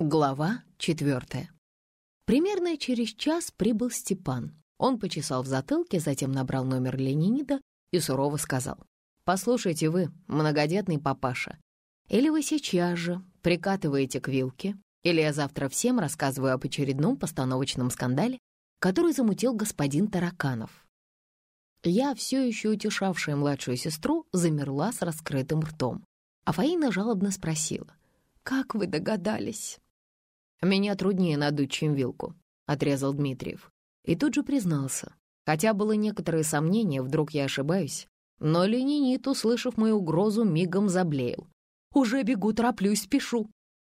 Глава четвертая. Примерно через час прибыл Степан. Он почесал в затылке, затем набрал номер Ленинида и сурово сказал. «Послушайте вы, многодетный папаша, или вы сейчас же прикатываете к вилке, или я завтра всем рассказываю об очередном постановочном скандале, который замутил господин Тараканов». Я, все еще утешавшая младшую сестру, замерла с раскрытым ртом. А Фаина жалобно спросила. «Как вы догадались?» «Меня труднее надуть, чем вилку», — отрезал Дмитриев. И тут же признался. Хотя было некоторые сомнения, вдруг я ошибаюсь. Но Ленинит, услышав мою угрозу, мигом заблеял. «Уже бегу, тороплюсь, спешу».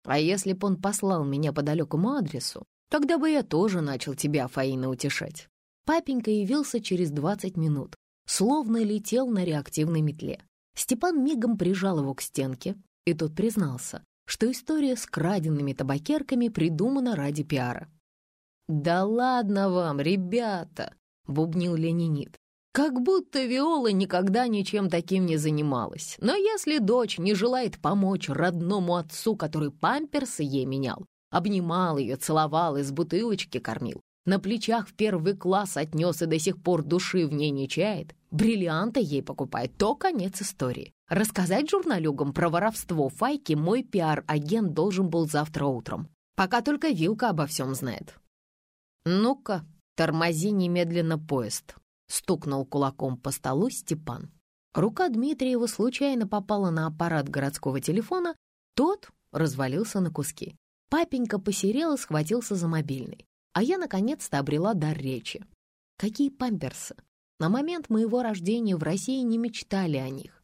А если б он послал меня по далекому адресу, тогда бы я тоже начал тебя, Фаина, утешать. Папенька явился через двадцать минут, словно летел на реактивной метле. Степан мигом прижал его к стенке, и тот признался что история с краденными табакерками придумана ради пиара. «Да ладно вам, ребята!» — бубнил Ленинит. «Как будто Виола никогда ничем таким не занималась. Но если дочь не желает помочь родному отцу, который памперсы ей менял, обнимал ее, целовал, из бутылочки кормил, на плечах в первый класс отнес и до сих пор души в ней не чает, бриллианты ей покупает, то конец истории. Рассказать журналюгам про воровство Файки мой пиар-агент должен был завтра утром. Пока только Вилка обо всем знает. «Ну-ка, тормози немедленно поезд», — стукнул кулаком по столу Степан. Рука Дмитриева случайно попала на аппарат городского телефона, тот развалился на куски. Папенька посерел и схватился за мобильный. А я наконец-то обрела дар речи. Какие памперсы! На момент моего рождения в России не мечтали о них.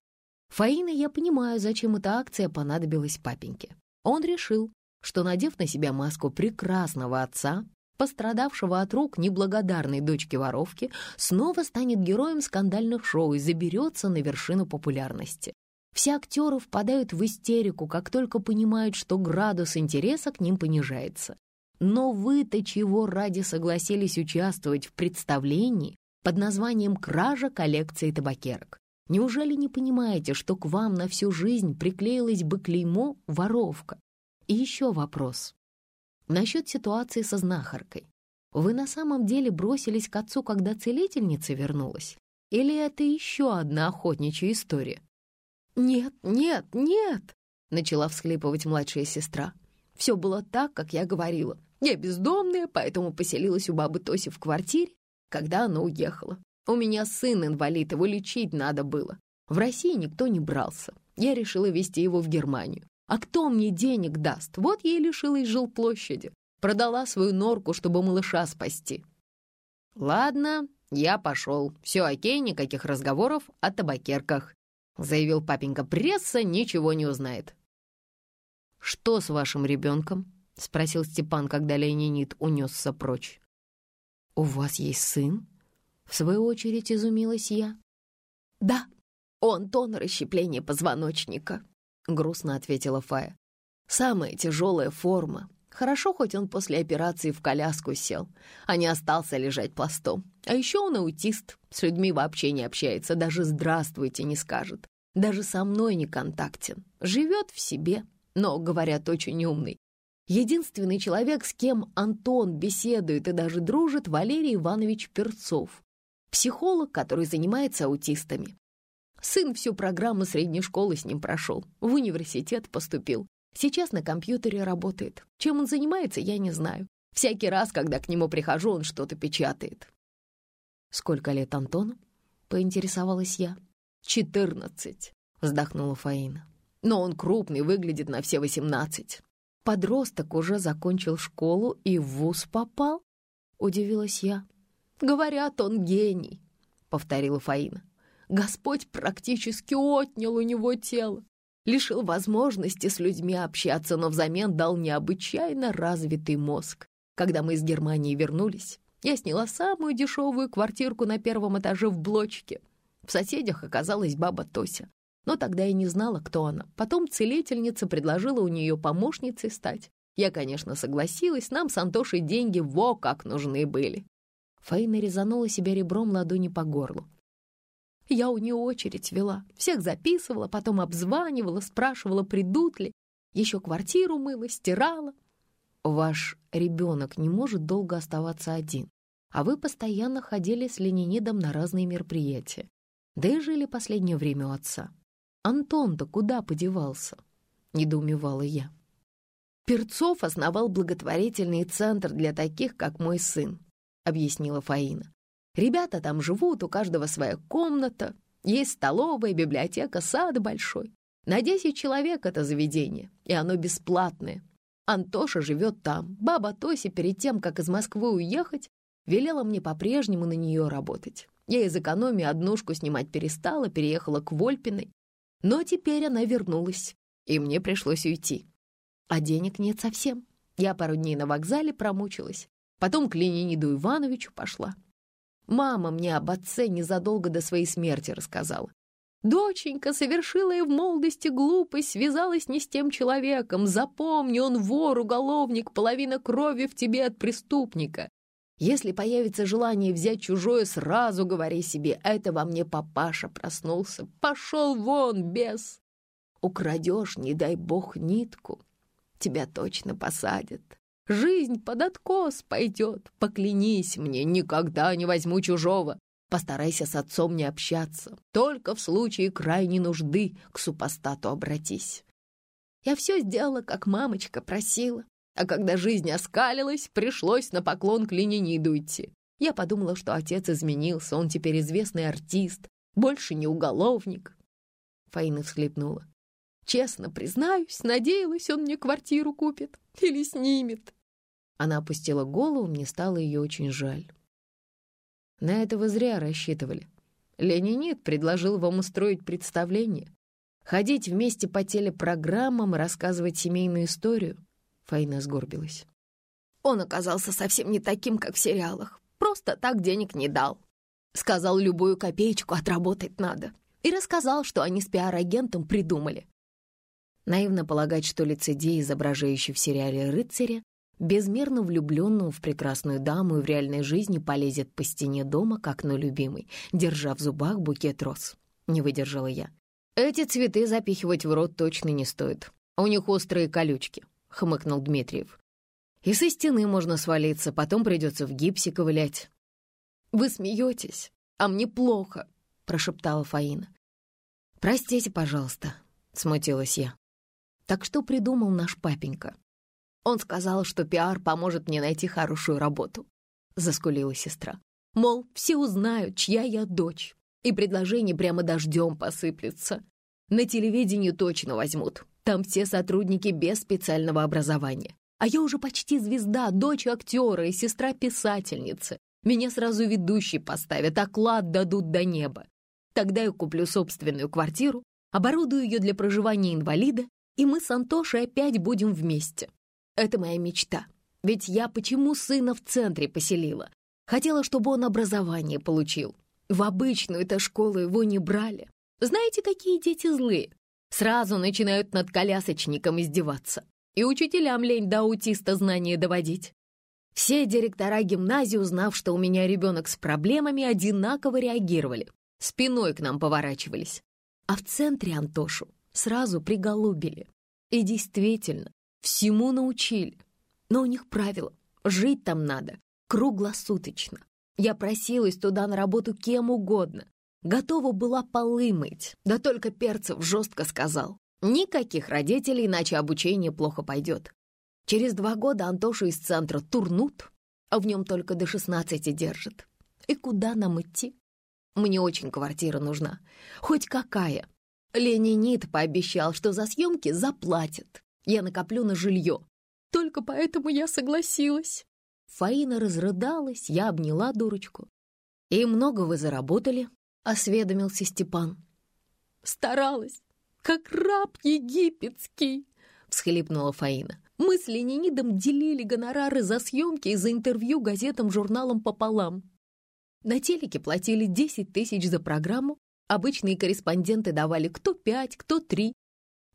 Фаина, я понимаю, зачем эта акция понадобилась папеньке. Он решил, что, надев на себя маску прекрасного отца, пострадавшего от рук неблагодарной дочки-воровки, снова станет героем скандальных шоу и заберется на вершину популярности. Все актеры впадают в истерику, как только понимают, что градус интереса к ним понижается. Но вы-то чего ради согласились участвовать в представлении под названием «Кража коллекции табакерок»? Неужели не понимаете, что к вам на всю жизнь приклеилось бы клеймо «воровка»? И еще вопрос. Насчет ситуации со знахаркой. Вы на самом деле бросились к отцу, когда целительница вернулась? Или это еще одна охотничья история? «Нет, нет, нет!» — начала всхлипывать младшая сестра. «Все было так, как я говорила. Я бездомная, поэтому поселилась у бабы Тоси в квартире, когда она уехала. У меня сын инвалид, его лечить надо было. В России никто не брался. Я решила везти его в Германию. А кто мне денег даст? Вот я и лишилась жилплощади. Продала свою норку, чтобы малыша спасти. Ладно, я пошел. Все окей, никаких разговоров о табакерках. Заявил папенька, пресса ничего не узнает. Что с вашим ребенком? Спросил Степан, когда Леонид унесся прочь. У вас есть сын? В свою очередь изумилась я. «Да, он тон расщепления позвоночника», — грустно ответила Фая. «Самая тяжелая форма. Хорошо, хоть он после операции в коляску сел, а не остался лежать пластом. А еще он аутист, с людьми вообще не общается, даже «здравствуйте» не скажет. Даже со мной не контактен. Живет в себе, но, говорят, очень умный. Единственный человек, с кем Антон беседует и даже дружит, Валерий Иванович Перцов психолог, который занимается аутистами. Сын всю программу средней школы с ним прошел, в университет поступил. Сейчас на компьютере работает. Чем он занимается, я не знаю. Всякий раз, когда к нему прихожу, он что-то печатает. «Сколько лет Антону?» — поинтересовалась я. «Четырнадцать», — вздохнула Фаина. «Но он крупный, выглядит на все восемнадцать». «Подросток уже закончил школу и в вуз попал?» — удивилась я. «Говорят, он гений», — повторила Фаина. «Господь практически отнял у него тело, лишил возможности с людьми общаться, но взамен дал необычайно развитый мозг. Когда мы из Германии вернулись, я сняла самую дешевую квартирку на первом этаже в блочке. В соседях оказалась баба Тося. Но тогда я не знала, кто она. Потом целительница предложила у нее помощницей стать. Я, конечно, согласилась, нам с Антошей деньги во как нужны были. Фаина резанула себя ребром ладони по горлу. Я у нее очередь вела, всех записывала, потом обзванивала, спрашивала, придут ли. Еще квартиру мыла, стирала. Ваш ребенок не может долго оставаться один, а вы постоянно ходили с Ленинидом на разные мероприятия. Да и жили последнее время у отца. Антон-то куда подевался? Недоумевала я. Перцов основал благотворительный центр для таких, как мой сын, объяснила Фаина. Ребята там живут, у каждого своя комната, есть столовая, библиотека, сад большой. На 10 человек это заведение, и оно бесплатное. Антоша живет там. Баба Тося перед тем, как из Москвы уехать, велела мне по-прежнему на нее работать. Я из экономии однушку снимать перестала, переехала к Вольпиной. Но теперь она вернулась, и мне пришлось уйти. А денег нет совсем. Я пару дней на вокзале промучилась. Потом к Лениниду Ивановичу пошла. Мама мне об отце незадолго до своей смерти рассказала. Доченька совершила и в молодости глупость, связалась не с тем человеком. Запомни, он вор, уголовник, половина крови в тебе от преступника. Если появится желание взять чужое, сразу говори себе, это во мне папаша проснулся. Пошел вон, бес! Украдешь, не дай бог, нитку. Тебя точно посадят. Жизнь под откос пойдет. Поклянись мне, никогда не возьму чужого. Постарайся с отцом не общаться. Только в случае крайней нужды к супостату обратись. Я все сделала, как мамочка просила. А когда жизнь оскалилась, пришлось на поклон к Лениниду идти. Я подумала, что отец изменился, он теперь известный артист, больше не уголовник. Фаина всхлипнула. Честно признаюсь, надеялась, он мне квартиру купит или снимет. Она опустила голову, мне стало ее очень жаль. На это вы зря рассчитывали. Ленинит предложил вам устроить представление. Ходить вместе по телепрограммам и рассказывать семейную историю. Фаина сгорбилась. Он оказался совсем не таким, как в сериалах. Просто так денег не дал. Сказал, любую копеечку отработать надо. И рассказал, что они с пиар-агентом придумали. Наивно полагать, что лицедей, изображающий в сериале рыцаря, безмерно влюбленного в прекрасную даму и в реальной жизни полезет по стене дома, как на любимый, держа в зубах букет роз. Не выдержала я. Эти цветы запихивать в рот точно не стоит. У них острые колючки, — хмыкнул Дмитриев. И со стены можно свалиться, потом придется в гипсе ковылять. «Вы смеетесь, а мне плохо», — прошептала Фаина. «Простите, пожалуйста», — смутилась я. «Так что придумал наш папенька?» Он сказал, что пиар поможет мне найти хорошую работу. Заскулила сестра. Мол, все узнают, чья я дочь, и предложение прямо дождем посыплется. На телевидении точно возьмут. Там все сотрудники без специального образования. А я уже почти звезда, дочь актера и сестра писательницы. Меня сразу ведущий поставят, оклад дадут до неба. Тогда я куплю собственную квартиру, оборудую ее для проживания инвалида, и мы с Антошей опять будем вместе. Это моя мечта. Ведь я почему сына в центре поселила? Хотела, чтобы он образование получил. В обычную-то школу его не брали. Знаете, какие дети злые? Сразу начинают над колясочником издеваться. И учителям лень до аутиста знания доводить. Все директора гимназии, узнав, что у меня ребенок с проблемами, одинаково реагировали. Спиной к нам поворачивались. А в центре Антошу сразу приголубили. И действительно, Всему научили. Но у них правило — жить там надо, круглосуточно. Я просилась туда на работу кем угодно. Готова была полы мыть. Да только Перцев жестко сказал. Никаких родителей, иначе обучение плохо пойдет. Через два года Антошу из центра турнут, а в нем только до шестнадцати держат. И куда нам идти? Мне очень квартира нужна. Хоть какая. Ленинит пообещал, что за съемки заплатит. Я накоплю на жилье. Только поэтому я согласилась. Фаина разрыдалась, я обняла дурочку. «И много вы заработали?» — осведомился Степан. «Старалась, как раб египетский!» — всхлипнула Фаина. «Мы с Ленинидом делили гонорары за съемки и за интервью газетам, журналам пополам. На телеке платили 10 тысяч за программу, обычные корреспонденты давали кто пять, кто три,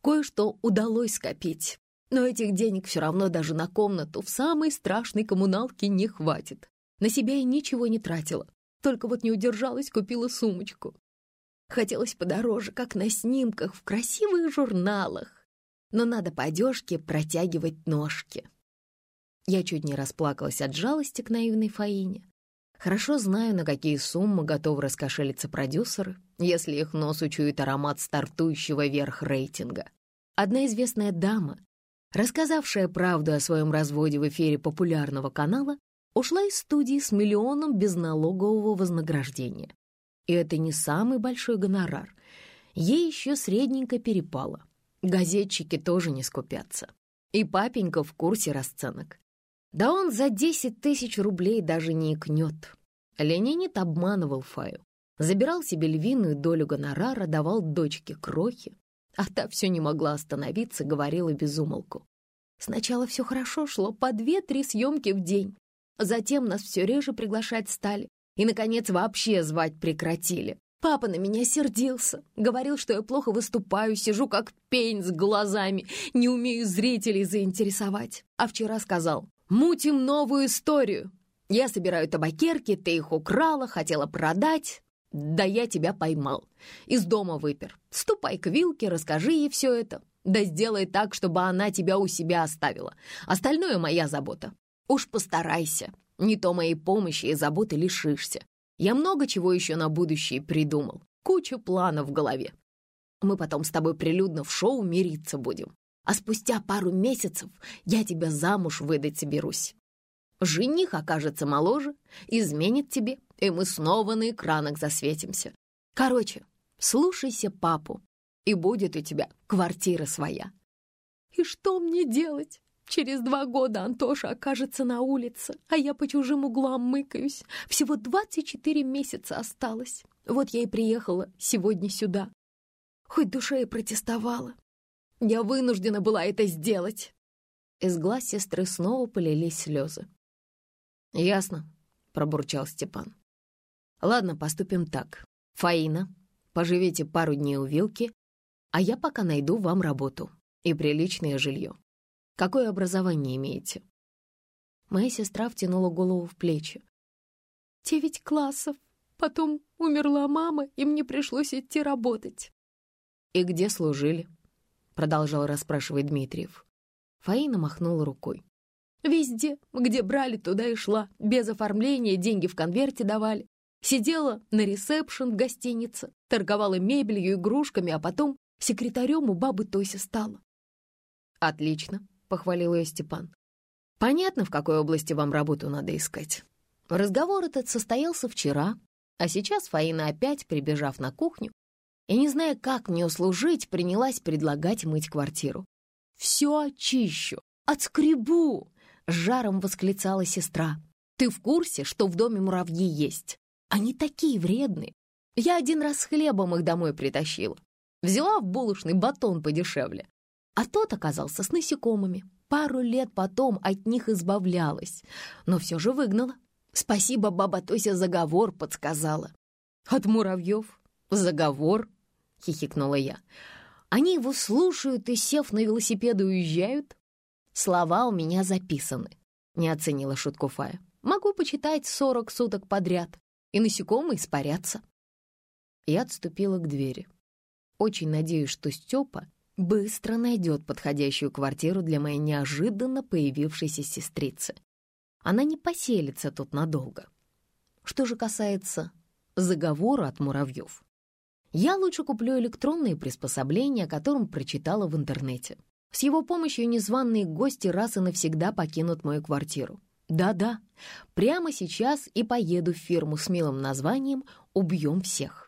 Кое-что удалось скопить, но этих денег все равно даже на комнату в самой страшной коммуналке не хватит. На себя я ничего не тратила, только вот не удержалась, купила сумочку. Хотелось подороже, как на снимках в красивых журналах. Но надо по одежке протягивать ножки. Я чуть не расплакалась от жалости к наивной Фаине. Хорошо знаю, на какие суммы готовы раскошелиться продюсеры, если их нос учует аромат стартующего вверх рейтинга. Одна известная дама, рассказавшая правду о своем разводе в эфире популярного канала, ушла из студии с миллионом безналогового вознаграждения. И это не самый большой гонорар. Ей еще средненько перепало. Газетчики тоже не скупятся. И папенька в курсе расценок. Да он за 10 тысяч рублей даже не икнет. Ленинит обманывал Фаю. Забирал себе львиную долю гонорара, давал дочке крохи. А та все не могла остановиться, говорила безумолку. Сначала все хорошо шло, по две-три съемки в день. Затем нас все реже приглашать стали. И, наконец, вообще звать прекратили. Папа на меня сердился. Говорил, что я плохо выступаю, сижу как пень с глазами, не умею зрителей заинтересовать. А вчера сказал, мутим новую историю. Я собираю табакерки, ты их украла, хотела продать. Да я тебя поймал. Из дома выпер. Ступай к Вилке, расскажи ей все это. Да сделай так, чтобы она тебя у себя оставила. Остальное моя забота. Уж постарайся. Не то моей помощи и заботы лишишься. Я много чего еще на будущее придумал. Куча планов в голове. Мы потом с тобой прилюдно в шоу мириться будем. А спустя пару месяцев я тебя замуж выдать соберусь. Жених окажется моложе, изменит тебе, и мы снова на экранах засветимся. Короче, слушайся папу, и будет у тебя квартира своя. И что мне делать? Через два года Антоша окажется на улице, а я по чужим углам мыкаюсь. Всего 24 месяца осталось. Вот я и приехала сегодня сюда. Хоть душа и протестовала. Я вынуждена была это сделать. Из глаз сестры снова полились слезы. «Ясно», — пробурчал Степан. «Ладно, поступим так. Фаина, поживите пару дней у Вилки, а я пока найду вам работу и приличное жилье. Какое образование имеете?» Моя сестра втянула голову в плечи. «Девять классов. Потом умерла мама, и мне пришлось идти работать». «И где служили?» — продолжал расспрашивать Дмитриев. Фаина махнула рукой. «Везде, где брали, туда и шла. Без оформления, деньги в конверте давали. Сидела на ресепшн в гостинице, торговала мебелью, игрушками, а потом секретарем у бабы Тоси стала». «Отлично», — похвалил ее Степан. «Понятно, в какой области вам работу надо искать». Разговор этот состоялся вчера, а сейчас Фаина опять, прибежав на кухню, и, не зная, как мне услужить, принялась предлагать мыть квартиру. «Все очищу, отскребу!» — жаром восклицала сестра. «Ты в курсе, что в доме муравьи есть? Они такие вредные. Я один раз хлебом их домой притащила. Взяла в булочный батон подешевле. А тот оказался с насекомыми. Пару лет потом от них избавлялась, но все же выгнала. Спасибо, баба Тося заговор подсказала. От муравьев? Заговор? Хихикнула я. Они его слушают и, сев на велосипед, уезжают? Слова у меня записаны, не оценила шутку Фая. Могу почитать сорок суток подряд, и насекомые испарятся. Я отступила к двери. Очень надеюсь, что Степа быстро найдет подходящую квартиру для моей неожиданно появившейся сестрицы. Она не поселится тут надолго. Что же касается заговора от муравьев, я лучше куплю электронные приспособления, о котором прочитала в интернете. С его помощью незваные гости раз и навсегда покинут мою квартиру. Да-да, прямо сейчас и поеду в фирму с милым названием «Убьем всех».